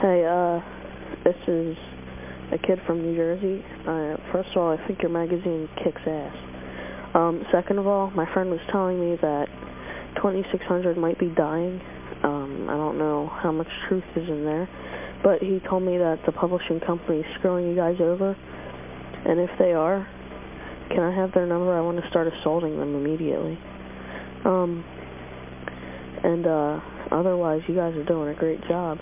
Hey, uh, this is a kid from New Jersey. Uh, first of all, I think your magazine kicks ass. Um, second of all, my friend was telling me that 2600 might be dying. Um, I don't know how much truth is in there, but he told me that the publishing company is screwing you guys over. And if they are, can I have their number? I want to start assaulting them immediately. Um, and, uh, otherwise, you guys are doing a great job.